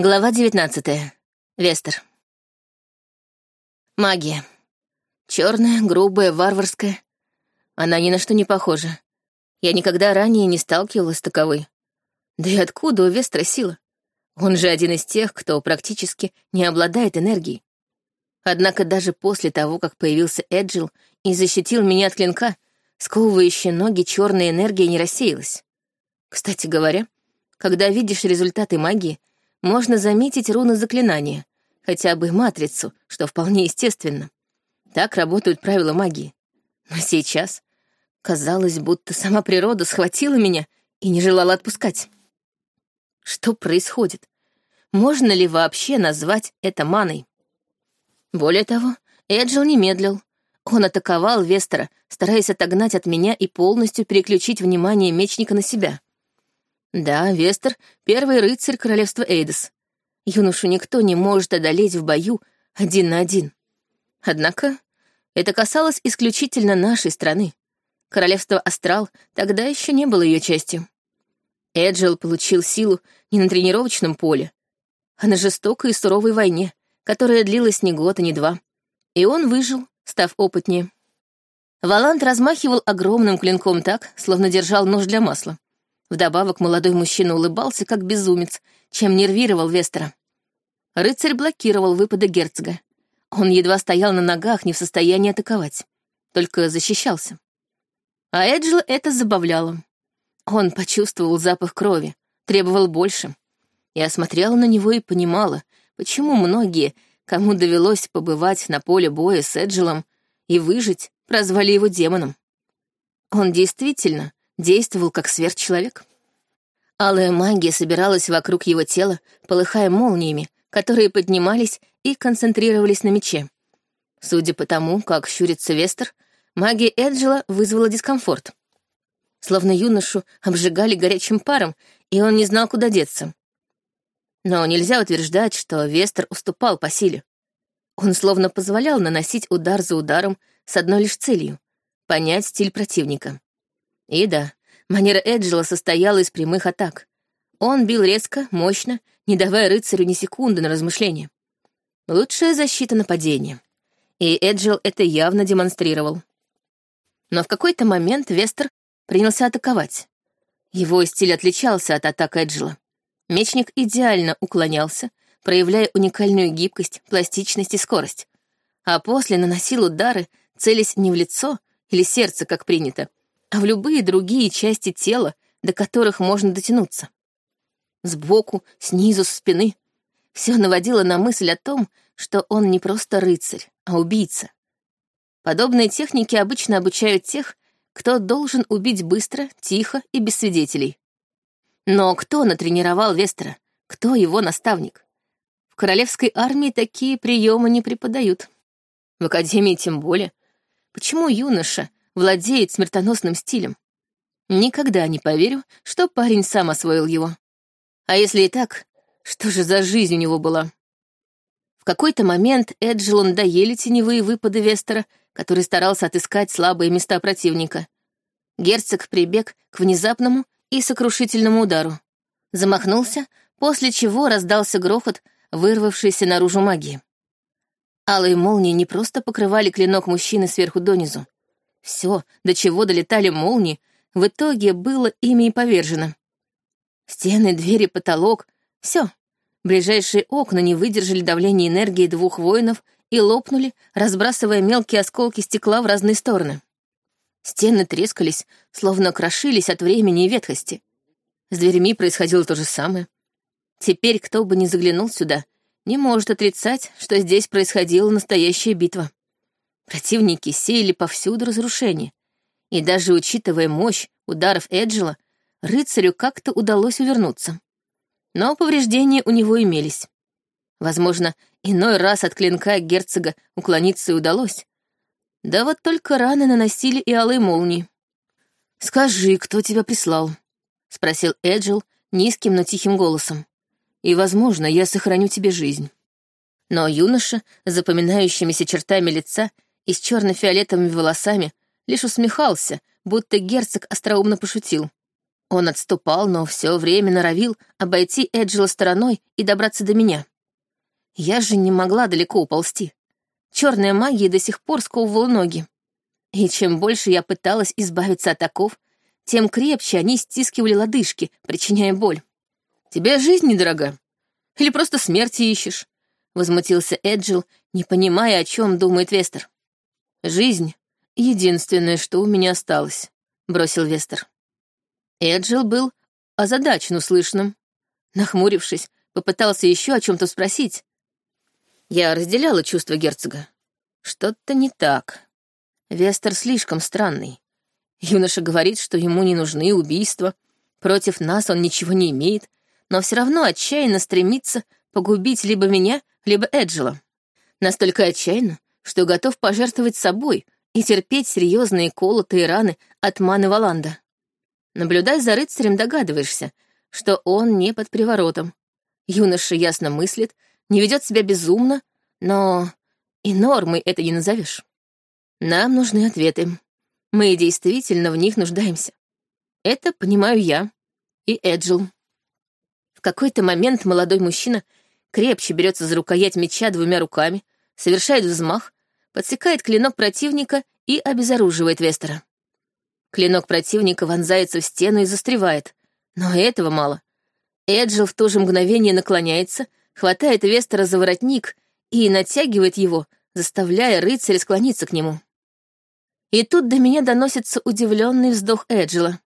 Глава 19. Вестер. Магия. Черная, грубая, варварская. Она ни на что не похожа. Я никогда ранее не сталкивалась с таковой. Да и откуда у Вестера сила? Он же один из тех, кто практически не обладает энергией. Однако даже после того, как появился Эджил и защитил меня от клинка, сковывающая ноги черная энергия не рассеялась. Кстати говоря, когда видишь результаты магии, можно заметить руны заклинания, хотя бы матрицу, что вполне естественно. Так работают правила магии. Но сейчас казалось, будто сама природа схватила меня и не желала отпускать. Что происходит? Можно ли вообще назвать это маной? Более того, Эджил не медлил. Он атаковал Вестера, стараясь отогнать от меня и полностью переключить внимание мечника на себя. Да, Вестер — первый рыцарь королевства Эйдос. Юношу никто не может одолеть в бою один на один. Однако это касалось исключительно нашей страны. Королевство Астрал тогда еще не было ее частью. Эджил получил силу не на тренировочном поле, а на жестокой и суровой войне, которая длилась не год и не два. И он выжил, став опытнее. Валант размахивал огромным клинком так, словно держал нож для масла. Вдобавок молодой мужчина улыбался, как безумец, чем нервировал Вестера. Рыцарь блокировал выпады герцога. Он едва стоял на ногах, не в состоянии атаковать. Только защищался. А Эджила это забавляло. Он почувствовал запах крови, требовал больше. Я смотрела на него и понимала, почему многие, кому довелось побывать на поле боя с Эджилом и выжить, прозвали его демоном. Он действительно действовал как сверхчеловек. Алая магия собиралась вокруг его тела, полыхая молниями, которые поднимались и концентрировались на мече. Судя по тому, как щурится Вестер, магия Эджела вызвала дискомфорт. Словно юношу обжигали горячим паром, и он не знал, куда деться. Но нельзя утверждать, что Вестер уступал по силе. Он словно позволял наносить удар за ударом с одной лишь целью — понять стиль противника. И да, манера Эджела состояла из прямых атак. Он бил резко, мощно, не давая рыцарю ни секунды на размышление. Лучшая защита нападения. И Эджил это явно демонстрировал. Но в какой-то момент Вестер принялся атаковать. Его стиль отличался от атак Эджила. Мечник идеально уклонялся, проявляя уникальную гибкость, пластичность и скорость. А после наносил удары, целясь не в лицо или сердце, как принято, а в любые другие части тела, до которых можно дотянуться. Сбоку, снизу, с спины. Все наводило на мысль о том, что он не просто рыцарь, а убийца. Подобные техники обычно обучают тех, кто должен убить быстро, тихо и без свидетелей. Но кто натренировал Вестера? Кто его наставник? В королевской армии такие приемы не преподают. В академии тем более. Почему юноша, владеет смертоносным стилем. Никогда не поверю, что парень сам освоил его. А если и так, что же за жизнь у него была? В какой-то момент Эджелу надоели теневые выпады Вестера, который старался отыскать слабые места противника. Герцог прибег к внезапному и сокрушительному удару. Замахнулся, после чего раздался грохот, вырвавшийся наружу магии. Алые молнии не просто покрывали клинок мужчины сверху донизу. Все, до чего долетали молнии, в итоге было ими и повержено. Стены, двери, потолок — все. Ближайшие окна не выдержали давления энергии двух воинов и лопнули, разбрасывая мелкие осколки стекла в разные стороны. Стены трескались, словно крошились от времени и ветхости. С дверями происходило то же самое. Теперь, кто бы ни заглянул сюда, не может отрицать, что здесь происходила настоящая битва. Противники сеяли повсюду разрушения, и даже учитывая мощь ударов Эджела, рыцарю как-то удалось увернуться. Но повреждения у него имелись. Возможно, иной раз от клинка герцога уклониться и удалось. Да вот только раны наносили и алые молнии. «Скажи, кто тебя прислал?» — спросил Эджил низким, но тихим голосом. «И, возможно, я сохраню тебе жизнь». Но юноша, запоминающимися чертами лица, и с черно-фиолетовыми волосами, лишь усмехался, будто герцог остроумно пошутил. Он отступал, но все время норовил обойти Эджела стороной и добраться до меня. Я же не могла далеко уползти. Черная магия до сих пор сковывала ноги. И чем больше я пыталась избавиться от оков, тем крепче они стискивали лодыжки, причиняя боль. «Тебе жизнь недорога? Или просто смерти ищешь?» — возмутился Эджил, не понимая, о чем думает Вестер. «Жизнь — единственное, что у меня осталось», — бросил Вестер. Эджил был озадачен услышанным. Нахмурившись, попытался еще о чем-то спросить. Я разделяла чувства герцога. Что-то не так. Вестер слишком странный. Юноша говорит, что ему не нужны убийства, против нас он ничего не имеет, но все равно отчаянно стремится погубить либо меня, либо Эджела. Настолько отчаянно, что готов пожертвовать собой и терпеть серьезные колотые раны от маны Валанда. Наблюдая за рыцарем, догадываешься, что он не под приворотом. Юноша ясно мыслит, не ведет себя безумно, но и нормой это не назовешь. Нам нужны ответы. Мы действительно в них нуждаемся. Это понимаю я и Эджил. В какой-то момент молодой мужчина крепче берется за рукоять меча двумя руками, совершает взмах, подсекает клинок противника и обезоруживает Вестера. Клинок противника вонзается в стену и застревает. Но этого мало. Эджил в то же мгновение наклоняется, хватает Вестера за воротник и натягивает его, заставляя рыцаря склониться к нему. И тут до меня доносится удивленный вздох Эджела.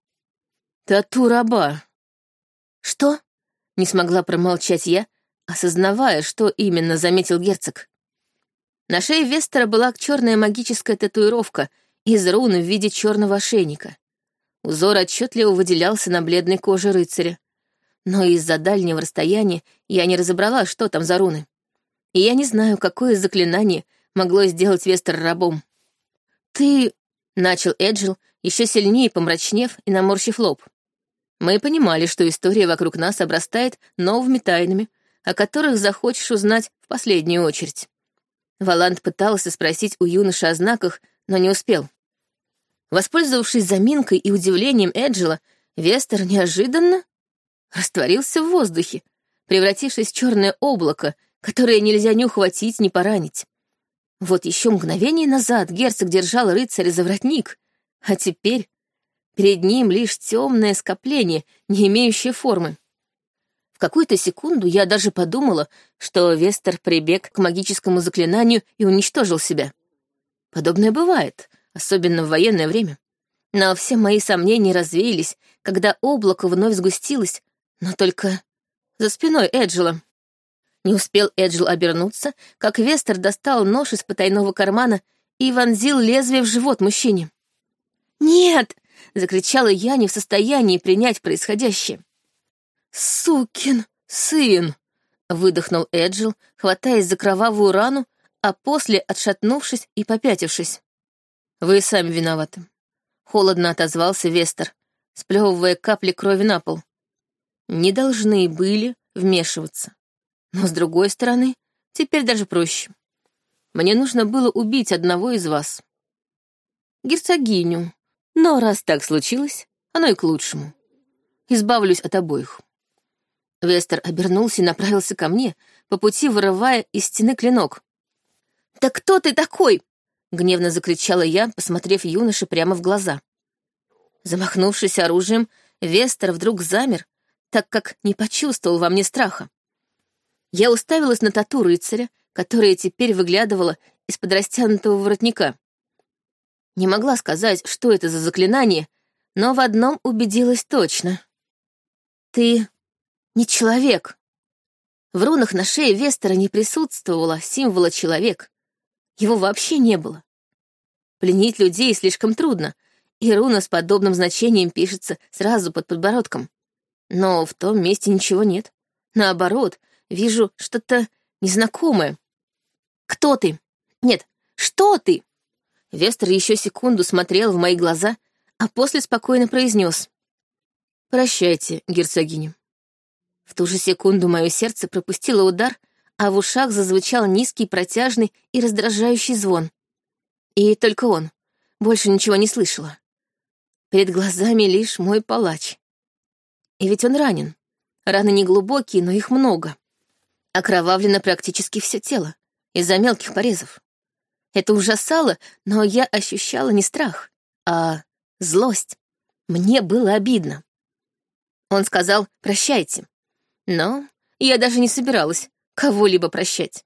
«Тату раба». «Что?» — не смогла промолчать я, осознавая, что именно заметил герцог. На шее Вестера была черная магическая татуировка из руны в виде черного ошейника. Узор отчетливо выделялся на бледной коже рыцаря. Но из-за дальнего расстояния я не разобрала, что там за руны. И я не знаю, какое заклинание могло сделать Вестер рабом. «Ты...» — начал Эджил, еще сильнее помрачнев и наморщив лоб. Мы понимали, что история вокруг нас обрастает новыми тайнами, о которых захочешь узнать в последнюю очередь. Валанд пытался спросить у юноши о знаках, но не успел. Воспользовавшись заминкой и удивлением Эджила, Вестер неожиданно растворился в воздухе, превратившись в черное облако, которое нельзя ни ухватить, ни поранить. Вот еще мгновение назад герцог держал рыцаря за воротник, а теперь перед ним лишь темное скопление, не имеющее формы. В какую-то секунду я даже подумала, что Вестер прибег к магическому заклинанию и уничтожил себя. Подобное бывает, особенно в военное время. Но все мои сомнения развеялись, когда облако вновь сгустилось, но только за спиной Эджела. Не успел Эджил обернуться, как Вестер достал нож из потайного кармана и вонзил лезвие в живот мужчине. «Нет!» — закричала я, не в состоянии принять происходящее. «Сукин сын!» — выдохнул Эджил, хватаясь за кровавую рану, а после отшатнувшись и попятившись. «Вы сами виноваты», — холодно отозвался Вестер, сплевывая капли крови на пол. «Не должны были вмешиваться. Но, с другой стороны, теперь даже проще. Мне нужно было убить одного из вас. Герцогиню. Но раз так случилось, оно и к лучшему. Избавлюсь от обоих. Вестер обернулся и направился ко мне, по пути вырывая из стены клинок. «Да кто ты такой?» — гневно закричала я, посмотрев юноше прямо в глаза. Замахнувшись оружием, Вестер вдруг замер, так как не почувствовал во мне страха. Я уставилась на тату рыцаря, которая теперь выглядывала из-под растянутого воротника. Не могла сказать, что это за заклинание, но в одном убедилась точно. «Ты не человек». В рунах на шее Вестера не присутствовало символа «человек». Его вообще не было. Пленить людей слишком трудно, и руна с подобным значением пишется сразу под подбородком. Но в том месте ничего нет. Наоборот, Вижу что-то незнакомое. Кто ты? Нет, что ты? Вестер еще секунду смотрел в мои глаза, а после спокойно произнес. «Прощайте, герцогиня». В ту же секунду мое сердце пропустило удар, а в ушах зазвучал низкий, протяжный и раздражающий звон. И только он. Больше ничего не слышала. Перед глазами лишь мой палач. И ведь он ранен. Раны не глубокие, но их много. Окровавлено практически все тело из-за мелких порезов. Это ужасало, но я ощущала не страх, а злость. Мне было обидно. Он сказал «прощайте». Но я даже не собиралась кого-либо прощать.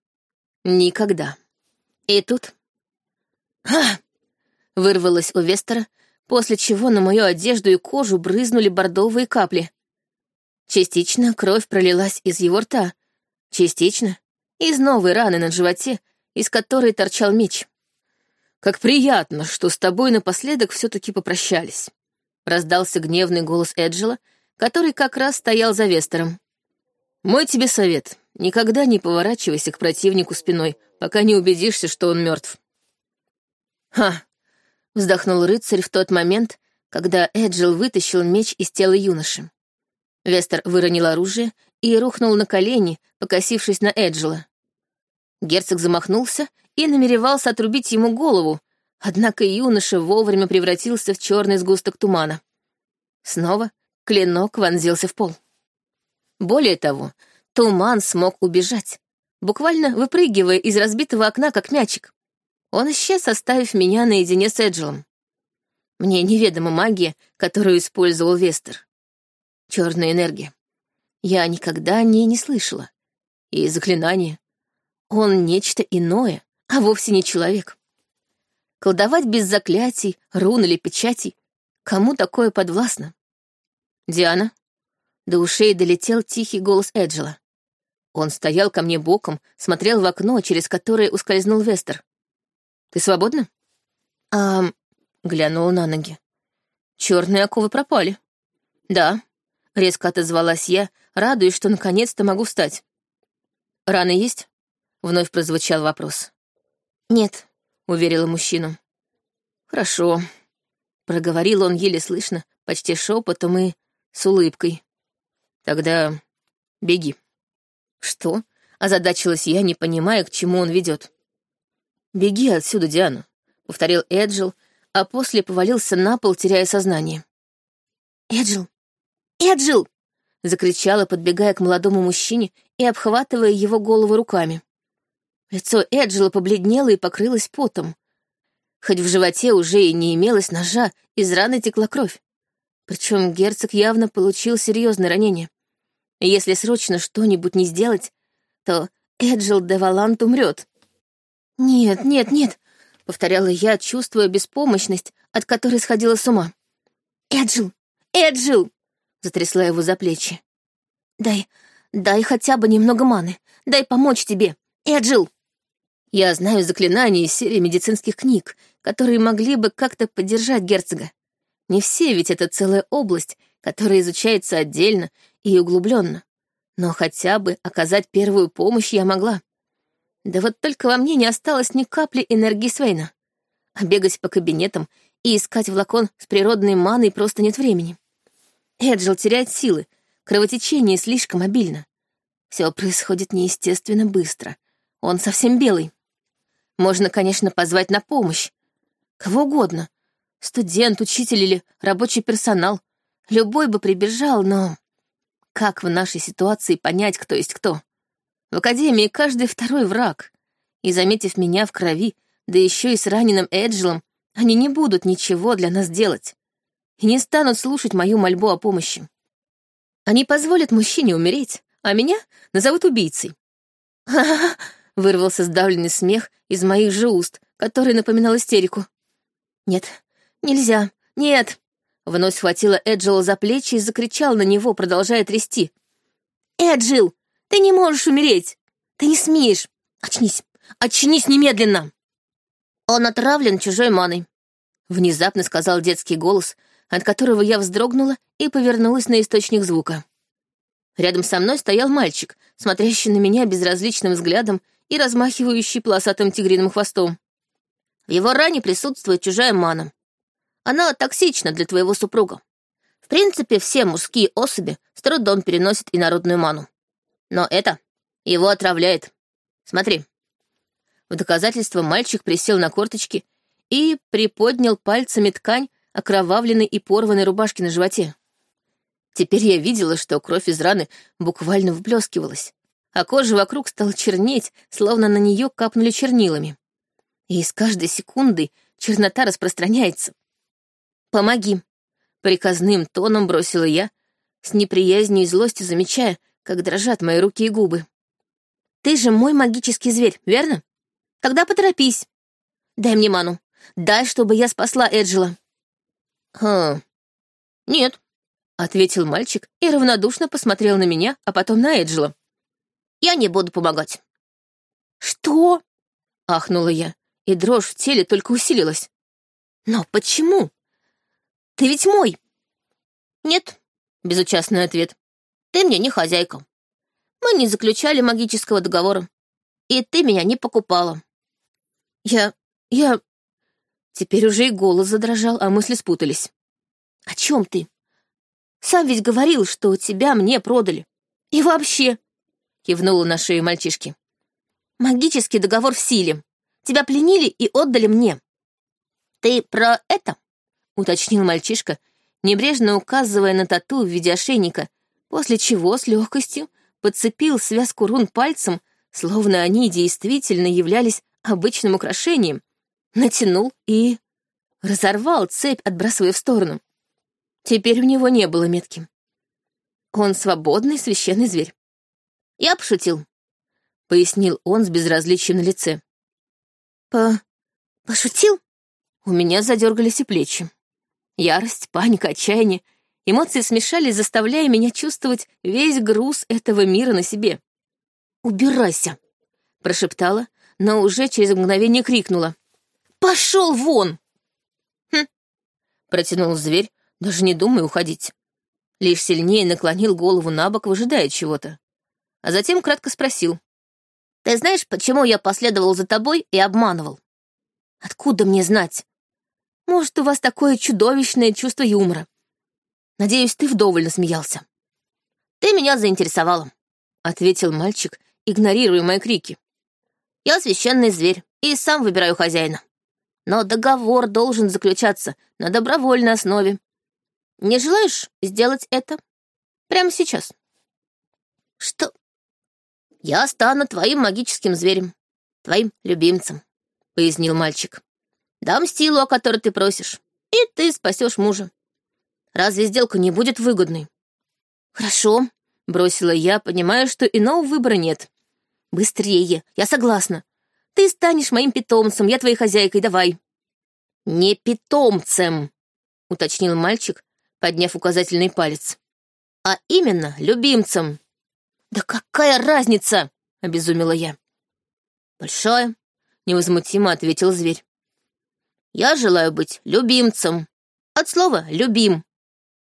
Никогда. И тут... «Ха!» — вырвалось у Вестера, после чего на мою одежду и кожу брызнули бордовые капли. Частично кровь пролилась из его рта, частично — из новой раны на животе, из которой торчал меч. «Как приятно, что с тобой напоследок все таки попрощались», — раздался гневный голос Эджела, который как раз стоял за Вестером. «Мой тебе совет. Никогда не поворачивайся к противнику спиной, пока не убедишься, что он мертв. «Ха!» — вздохнул рыцарь в тот момент, когда Эджил вытащил меч из тела юноши. Вестер выронил оружие и рухнул на колени, покосившись на Эджила. Герцог замахнулся и намеревался отрубить ему голову, однако юноша вовремя превратился в черный сгусток тумана. Снова клинок вонзился в пол. Более того, туман смог убежать, буквально выпрыгивая из разбитого окна, как мячик. Он исчез, оставив меня наедине с Эджелом. Мне неведома магия, которую использовал Вестер. Черная энергия. Я никогда о ней не слышала. И заклинание. Он нечто иное, а вовсе не человек. Колдовать без заклятий, рун или печатей. Кому такое подвластно? Диана? До ушей долетел тихий голос Эджела. Он стоял ко мне боком, смотрел в окно, через которое ускользнул Вестер. «Ты свободна?» «А...» — глянула на ноги. Черные оковы пропали». «Да», — резко отозвалась я, радуясь, что наконец-то могу встать. «Раны есть?» — вновь прозвучал вопрос. «Нет», — уверила мужчину. «Хорошо», — проговорил он еле слышно, почти шепотом и с улыбкой. «Тогда беги». «Что?» — озадачилась я, не понимая, к чему он ведет. «Беги отсюда, Диана», — повторил Эджил, а после повалился на пол, теряя сознание. «Эджил! Эджил!» — закричала, подбегая к молодому мужчине и обхватывая его голову руками. Лицо Эджила побледнело и покрылось потом. Хоть в животе уже и не имелось ножа, из раны текла кровь. Причем герцог явно получил серьезное ранение. Если срочно что-нибудь не сделать, то Эджил де Валант умрет. «Нет, нет, нет», — повторяла я, чувствуя беспомощность, от которой сходила с ума. «Эджил! Эджил!» — затрясла его за плечи. «Дай, дай хотя бы немного маны. Дай помочь тебе. Эджил!» Я знаю заклинания из серии медицинских книг, которые могли бы как-то поддержать герцога. Не все, ведь это целая область, которая изучается отдельно и углубленно. Но хотя бы оказать первую помощь я могла. Да вот только во мне не осталось ни капли энергии Свейна. А бегать по кабинетам и искать флакон с природной маной просто нет времени. Эджил теряет силы, кровотечение слишком обильно. Все происходит неестественно быстро. Он совсем белый. Можно, конечно, позвать на помощь. Кого угодно. Студент, учитель или рабочий персонал. Любой бы прибежал, но... Как в нашей ситуации понять, кто есть кто? В академии каждый второй враг. И, заметив меня в крови, да еще и с раненым Эджелом, они не будут ничего для нас делать. И не станут слушать мою мольбу о помощи. Они позволят мужчине умереть, а меня назовут убийцей. «Ха-ха-ха!» — вырвался сдавленный смех из моих же уст, который напоминал истерику. «Нет, нельзя, нет!» Вновь схватила Эджила за плечи и закричал на него, продолжая трясти. «Эджил, ты не можешь умереть! Ты не смеешь! Очнись! Очнись немедленно!» «Он отравлен чужой маной», — внезапно сказал детский голос, от которого я вздрогнула и повернулась на источник звука. Рядом со мной стоял мальчик, смотрящий на меня безразличным взглядом и размахивающий полосатым тигриным хвостом. В его ране присутствует чужая мана. Она токсична для твоего супруга. В принципе, все мужские особи с трудом переносят инородную ману. Но это его отравляет. Смотри. В доказательство мальчик присел на корточки и приподнял пальцами ткань окровавленной и порванной рубашки на животе. Теперь я видела, что кровь из раны буквально вблескивалась, а кожа вокруг стала чернеть, словно на нее капнули чернилами. И с каждой секундой чернота распространяется. «Помоги!» — приказным тоном бросила я, с неприязнью и злостью замечая, как дрожат мои руки и губы. «Ты же мой магический зверь, верно? Тогда поторопись. Дай мне ману. Дай, чтобы я спасла Эджела». «Хм... Нет, — ответил мальчик и равнодушно посмотрел на меня, а потом на Эджела. «Я не буду помогать». «Что?» — ахнула я, и дрожь в теле только усилилась. «Но почему? Ты ведь мой!» «Нет», — безучастный ответ. «Ты мне не хозяйка. Мы не заключали магического договора, и ты меня не покупала». «Я... я...» Теперь уже и голос задрожал, а мысли спутались. «О чем ты?» Сам ведь говорил, что тебя мне продали. И вообще...» — кивнула на шею мальчишки. «Магический договор в силе. Тебя пленили и отдали мне». «Ты про это?» — уточнил мальчишка, небрежно указывая на тату в виде ошейника, после чего с легкостью подцепил связку рун пальцем, словно они действительно являлись обычным украшением, натянул и разорвал цепь, отбрасывая в сторону. Теперь у него не было метки. Он свободный священный зверь. Я пошутил, — пояснил он с безразличием на лице. По... пошутил? У меня задергались и плечи. Ярость, паника, отчаяние. Эмоции смешались, заставляя меня чувствовать весь груз этого мира на себе. «Убирайся!» — прошептала, но уже через мгновение крикнула. «Пошел вон!» «Хм!» — протянул зверь, даже не думай уходить. Лишь сильнее наклонил голову на бок, выжидая чего-то. А затем кратко спросил. «Ты знаешь, почему я последовал за тобой и обманывал?» «Откуда мне знать? Может, у вас такое чудовищное чувство юмора. Надеюсь, ты вдоволь насмеялся». «Ты меня заинтересовала», — ответил мальчик, игнорируя мои крики. «Я священный зверь и сам выбираю хозяина. Но договор должен заключаться на добровольной основе, не желаешь сделать это? Прямо сейчас. Что? Я стану твоим магическим зверем, твоим любимцем, пояснил мальчик. Дам силу, о которой ты просишь, и ты спасешь мужа. Разве сделка не будет выгодной? Хорошо, бросила я, понимая, что иного выбора нет. Быстрее, я согласна. Ты станешь моим питомцем, я твоей хозяйкой, давай. Не питомцем, уточнил мальчик, подняв указательный палец. «А именно любимцем». «Да какая разница?» — обезумела я. «Большая», — невозмутимо ответил зверь. «Я желаю быть любимцем. От слова «любим».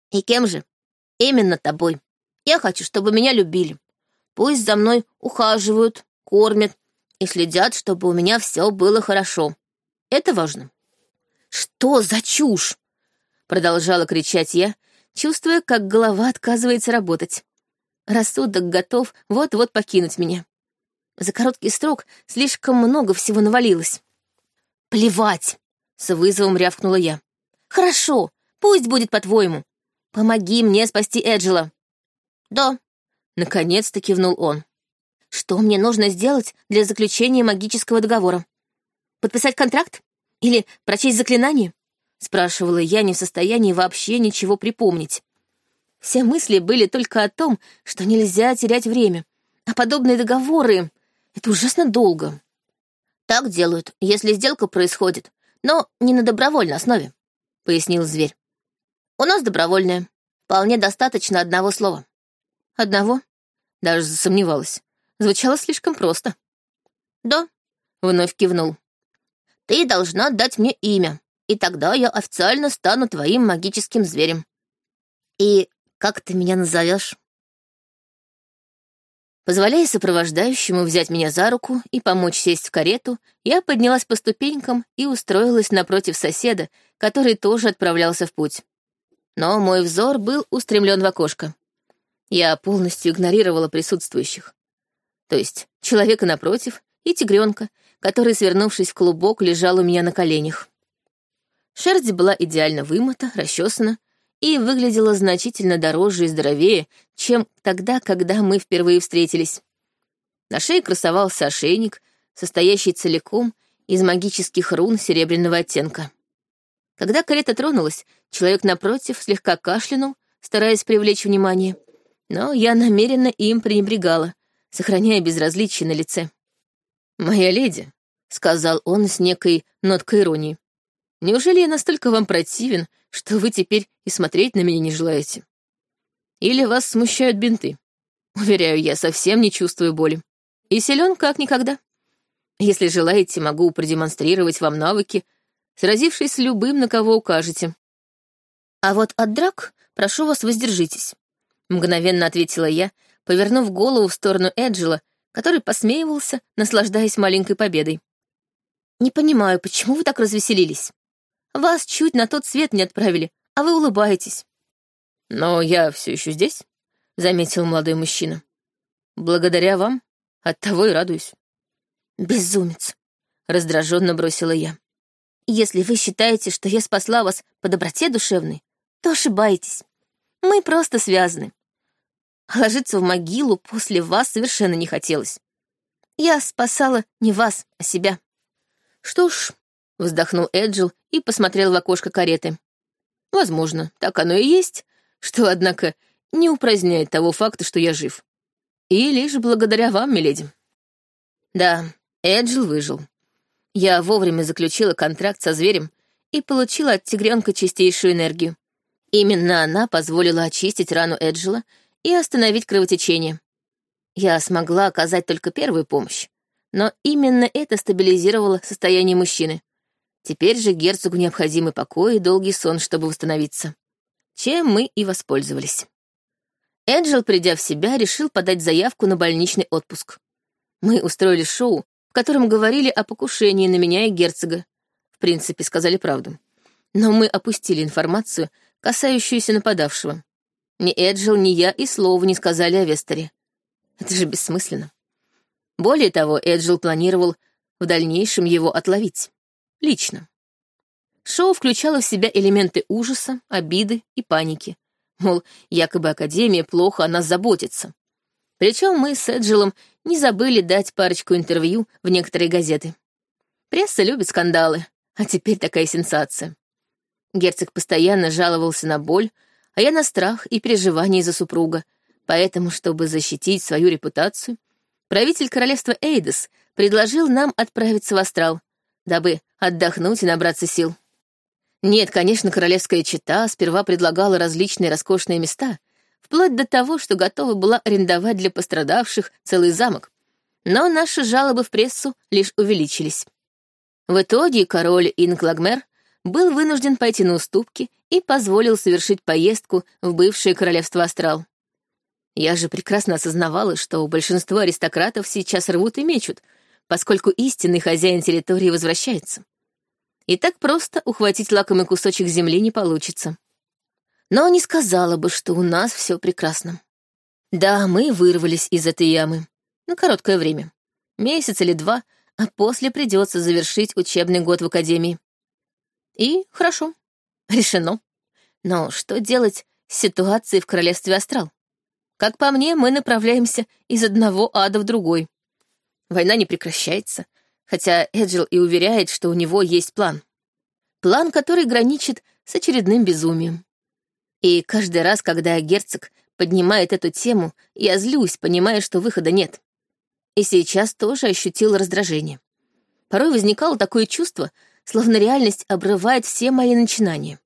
И кем же? Именно тобой. Я хочу, чтобы меня любили. Пусть за мной ухаживают, кормят и следят, чтобы у меня все было хорошо. Это важно». «Что за чушь?» Продолжала кричать я, чувствуя, как голова отказывается работать. Рассудок готов вот-вот покинуть меня. За короткий срок слишком много всего навалилось. «Плевать!» — с вызовом рявкнула я. «Хорошо, пусть будет по-твоему. Помоги мне спасти Эджела». «Да», — наконец-то кивнул он. «Что мне нужно сделать для заключения магического договора? Подписать контракт? Или прочесть заклинание? Спрашивала я, не в состоянии вообще ничего припомнить. Все мысли были только о том, что нельзя терять время, а подобные договоры — это ужасно долго. «Так делают, если сделка происходит, но не на добровольной основе», — пояснил зверь. «У нас добровольная. Вполне достаточно одного слова». «Одного?» Даже засомневалась. Звучало слишком просто. «Да», — вновь кивнул. «Ты должна дать мне имя, и тогда я официально стану твоим магическим зверем. И как ты меня назовешь? Позволяя сопровождающему взять меня за руку и помочь сесть в карету, я поднялась по ступенькам и устроилась напротив соседа, который тоже отправлялся в путь. Но мой взор был устремлен в окошко. Я полностью игнорировала присутствующих. То есть человека напротив и тигренка, который, свернувшись в клубок, лежал у меня на коленях. Шерсть была идеально вымыта, расчесана, и выглядела значительно дороже и здоровее, чем тогда, когда мы впервые встретились. На шее красовался ошейник, состоящий целиком из магических рун серебряного оттенка. Когда карета тронулась, человек напротив слегка кашлянул, стараясь привлечь внимание, но я намеренно им пренебрегала, сохраняя безразличие на лице. «Моя леди», — сказал он с некой ноткой иронии, «неужели я настолько вам противен, что вы теперь и смотреть на меня не желаете? Или вас смущают бинты? Уверяю, я совсем не чувствую боли. И силен как никогда. Если желаете, могу продемонстрировать вам навыки, сразившись с любым, на кого укажете. А вот от драк прошу вас воздержитесь. Мгновенно ответила я, повернув голову в сторону Эджела, который посмеивался, наслаждаясь маленькой победой. «Не понимаю, почему вы так развеселились? Вас чуть на тот свет не отправили, а вы улыбаетесь». «Но я все еще здесь», — заметил молодой мужчина. «Благодаря вам оттого и радуюсь». «Безумец», — раздраженно бросила я. «Если вы считаете, что я спасла вас по доброте душевной, то ошибаетесь. Мы просто связаны. ложиться в могилу после вас совершенно не хотелось. Я спасала не вас, а себя». «Что ж», — вздохнул Эджил и посмотрел в окошко кареты. Возможно, так оно и есть, что, однако, не упраздняет того факта, что я жив. И лишь благодаря вам, миледи. Да, Эджил выжил. Я вовремя заключила контракт со зверем и получила от тигренка чистейшую энергию. Именно она позволила очистить рану Эджила и остановить кровотечение. Я смогла оказать только первую помощь, но именно это стабилизировало состояние мужчины. Теперь же герцогу необходимы покой и долгий сон, чтобы восстановиться. Чем мы и воспользовались. Энджел, придя в себя, решил подать заявку на больничный отпуск. Мы устроили шоу, в котором говорили о покушении на меня и герцога. В принципе, сказали правду. Но мы опустили информацию, касающуюся нападавшего. Ни Эджил, ни я и слова не сказали о Вестере. Это же бессмысленно. Более того, Эджил планировал в дальнейшем его отловить лично. Шоу включало в себя элементы ужаса, обиды и паники. Мол, якобы Академия плохо о нас заботится. Причем мы с Эджилом не забыли дать парочку интервью в некоторые газеты. Пресса любит скандалы, а теперь такая сенсация. Герцог постоянно жаловался на боль, а я на страх и переживания за супруга, поэтому, чтобы защитить свою репутацию, правитель королевства Эйдес предложил нам отправиться в Астрал, дабы отдохнуть и набраться сил. Нет, конечно, королевская чета сперва предлагала различные роскошные места, вплоть до того, что готова была арендовать для пострадавших целый замок. Но наши жалобы в прессу лишь увеличились. В итоге король Инклагмер был вынужден пойти на уступки и позволил совершить поездку в бывшее королевство Астрал. Я же прекрасно осознавала, что большинство аристократов сейчас рвут и мечут, поскольку истинный хозяин территории возвращается. И так просто ухватить лакомый кусочек земли не получится. Но не сказала бы, что у нас все прекрасно. Да, мы вырвались из этой ямы. На короткое время. Месяц или два, а после придется завершить учебный год в академии. И хорошо, решено. Но что делать с ситуацией в королевстве Астрал? Как по мне, мы направляемся из одного ада в другой. Война не прекращается, хотя Эджил и уверяет, что у него есть план. План, который граничит с очередным безумием. И каждый раз, когда герцог поднимает эту тему, я злюсь, понимая, что выхода нет. И сейчас тоже ощутил раздражение. Порой возникало такое чувство, словно реальность обрывает все мои начинания.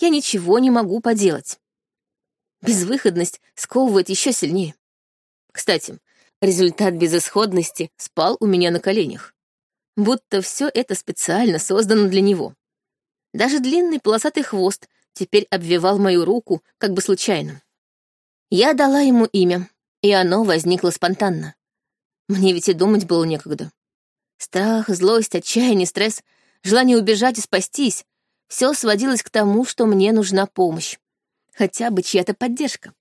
Я ничего не могу поделать. Безвыходность сковывает еще сильнее. Кстати, Результат безысходности спал у меня на коленях. Будто все это специально создано для него. Даже длинный полосатый хвост теперь обвивал мою руку как бы случайно. Я дала ему имя, и оно возникло спонтанно. Мне ведь и думать было некогда. Страх, злость, отчаяние, стресс, желание убежать и спастись — все сводилось к тому, что мне нужна помощь. Хотя бы чья-то поддержка.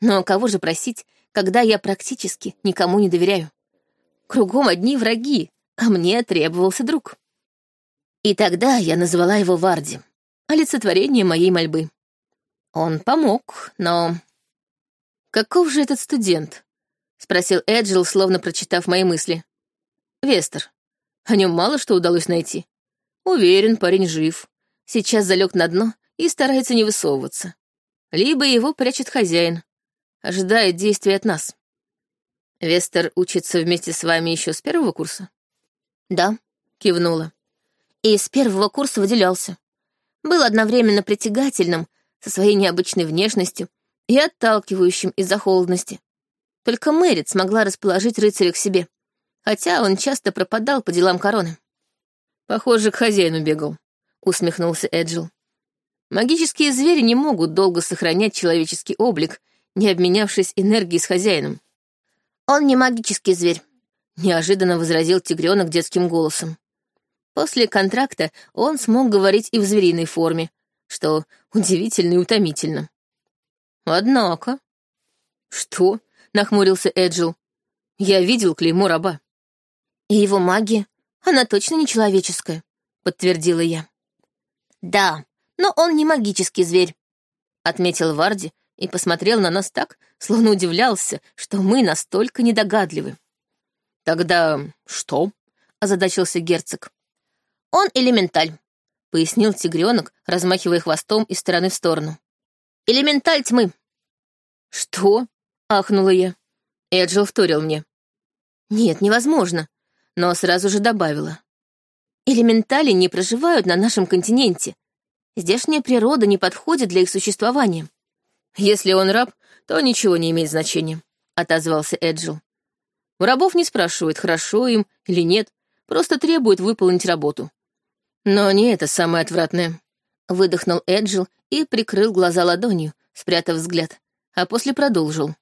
Но кого же просить, когда я практически никому не доверяю. Кругом одни враги, а мне требовался друг. И тогда я назвала его Варди, олицетворение моей мольбы. Он помог, но... Каков же этот студент? Спросил Эджил, словно прочитав мои мысли. Вестер. О нем мало что удалось найти. Уверен, парень жив. Сейчас залег на дно и старается не высовываться. Либо его прячет хозяин. Ожидает действий от нас. Вестер учится вместе с вами еще с первого курса? Да, кивнула. И с первого курса выделялся. Был одновременно притягательным, со своей необычной внешностью, и отталкивающим из-за холодности. Только Мэрит смогла расположить рыцаря к себе, хотя он часто пропадал по делам короны. «Похоже, к хозяину бегал», — усмехнулся Эджил. «Магические звери не могут долго сохранять человеческий облик, не обменявшись энергией с хозяином». «Он не магический зверь», — неожиданно возразил тигренок детским голосом. После контракта он смог говорить и в звериной форме, что удивительно и утомительно. Однако... Что? Нахмурился Эджил. Я видел клеймо раба. И его магия, она точно не человеческая, подтвердила я. Да, но он не магический зверь, отметил Варди и посмотрел на нас так, словно удивлялся, что мы настолько недогадливы. Тогда что? озадачился герцог. Он элементаль, пояснил тигренок, размахивая хвостом из стороны в сторону. Элементаль тьмы. Что? ахнула я. Эджил вторил мне. Нет, невозможно. Но сразу же добавила. Элементали не проживают на нашем континенте. Здешняя природа не подходит для их существования. Если он раб, то ничего не имеет значения, отозвался Эджил. У рабов не спрашивают, хорошо им или нет, просто требуют выполнить работу. Но не это самое отвратное. Выдохнул Эджил и прикрыл глаза ладонью, спрятав взгляд, а после продолжил.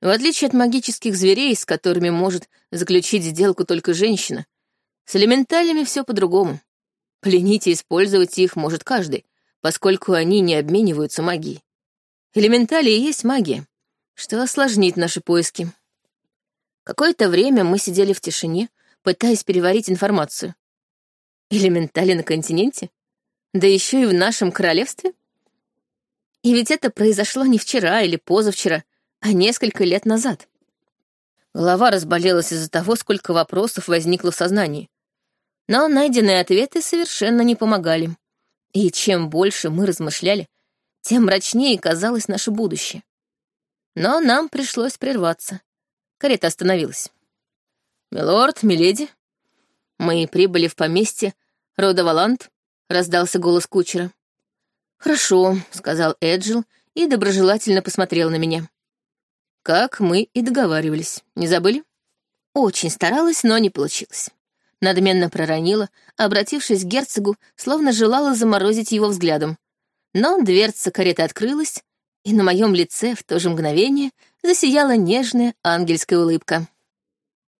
В отличие от магических зверей, с которыми может заключить сделку только женщина, с элементалями все по-другому. Пленить и использовать их может каждый, поскольку они не обмениваются магией. Элементали есть магия, что осложнит наши поиски. Какое-то время мы сидели в тишине, пытаясь переварить информацию. Элементали на континенте? Да еще и в нашем королевстве? И ведь это произошло не вчера или позавчера, а несколько лет назад. Голова разболелась из-за того, сколько вопросов возникло в сознании. Но найденные ответы совершенно не помогали. И чем больше мы размышляли, тем мрачнее казалось наше будущее. Но нам пришлось прерваться. Карета остановилась. «Милорд, миледи, мы прибыли в поместье Родоваланд», — раздался голос кучера. «Хорошо», — сказал Эджил и доброжелательно посмотрел на меня. «Как мы и договаривались. Не забыли?» Очень старалась, но не получилось. Надменно проронила, обратившись к герцогу, словно желала заморозить его взглядом. Но дверца кареты открылась, и на моем лице в то же мгновение засияла нежная ангельская улыбка.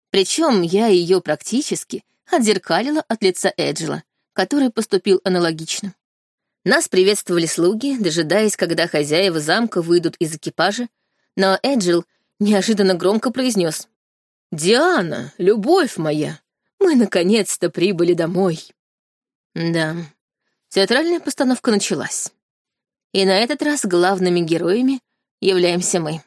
Причем я ее практически отзеркалила от лица Эджила, который поступил аналогично. Нас приветствовали слуги, дожидаясь, когда хозяева замка выйдут из экипажа, но Эджил неожиданно громко произнес. «Диана, любовь моя, мы наконец-то прибыли домой». Да, театральная постановка началась. И на этот раз главными героями являемся мы.